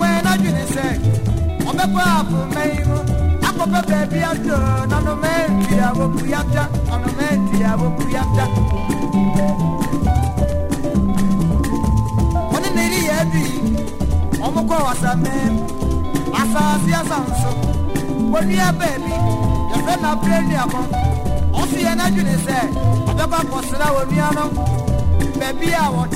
Wɛn n'adwene sɛ ɔbɛkɔ aforoma yi ho akɔpɛ baabi aduro na noma ntua wɔ kuyata ɔnoma ntua wɔ kuyata. Ɔne ne yere yɛ adu yi wɔn kɔ wasamɛn asaase asa nso wɔnua baabi yɛfrɛ no abirɛ nuabɔ ɔsi yɛ n'adwene sɛ ɔbɛkɔ akɔsra wɔn nua no baabi a wɔte.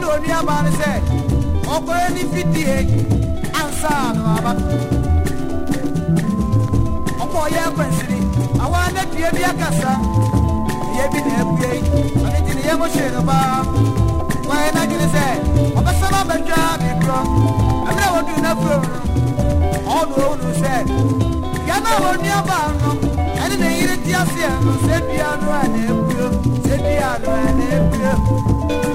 ne onuabaa no sɛ ɔkɔyɛ ne fidie ansa no aba. Ɔkɔɔyɛ akwansini, awɔ a na dua bi akasa, ɛyɛ bi na abue, ɔno nti ne yam hyee no paa. Wayɛ n'adwene sɛ ɔbɛsan abɛtwa ne korɔ. Ɛberɛ a wɔduu n'afuom no, ɔwɔ na ɔhunu sɛ dua no a onuabaa no ɛne ne yere te aseɛ no, sɛ dua no a na abue, sɛ dua no a na abue.